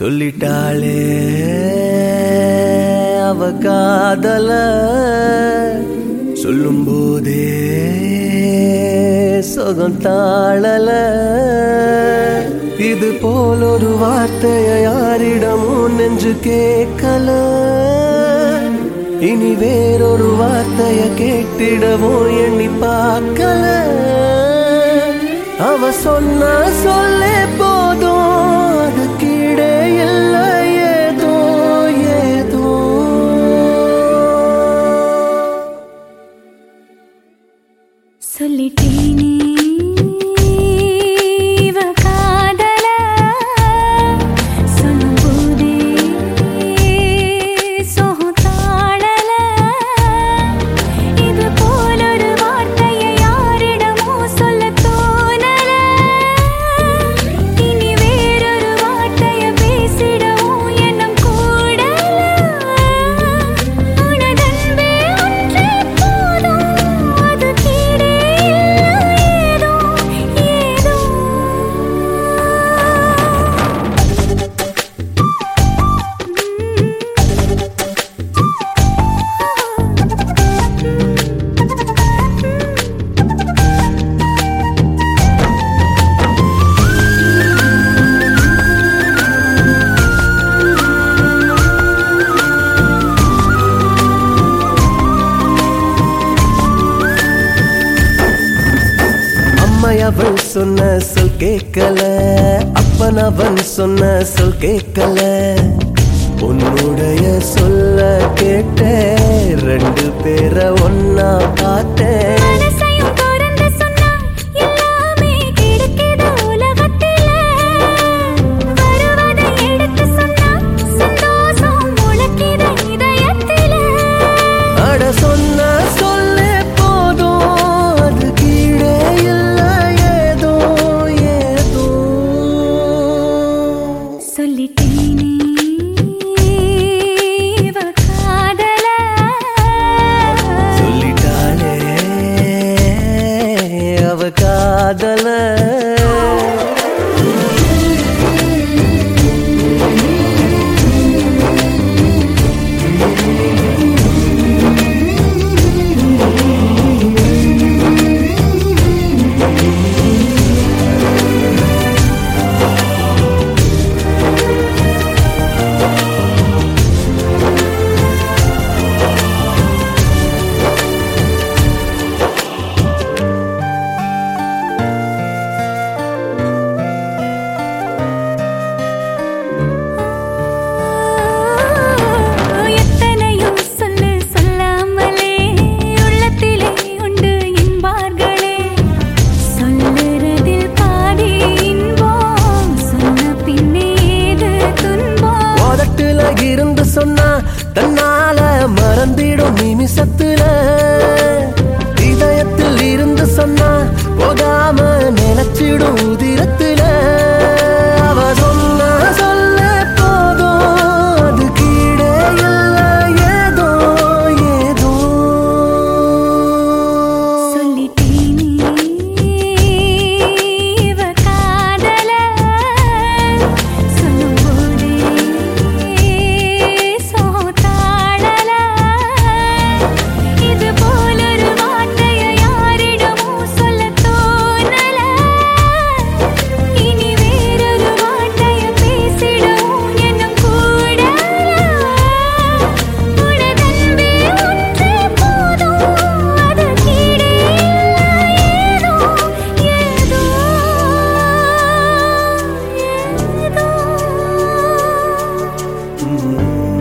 சொல்லிட்டாளே அவ காதல. சொல்லும் போதே சொகம் தாழல. இது போல் ஒரு வார்த்தைய யாரிடமும் நெஞ்சு கேட்கல. இனி வேறொரு வார்த்தைய கேட்டிடவும் எண்ணி பார்க்கல. அவ சொன்ன சொல்லே அவள் சொன்ன சொல் கேட்கல. அப்பன் அவன் சொன்ன சொல் கேட்கல. உன்னுடைய சொல்ல கேட்ட ரெண்டு பேரை ஒன்னா காதல அழகிருந்து சொன்னா தன்னால மறந்திடும் நிமிஷத்துல. Mm-hmm.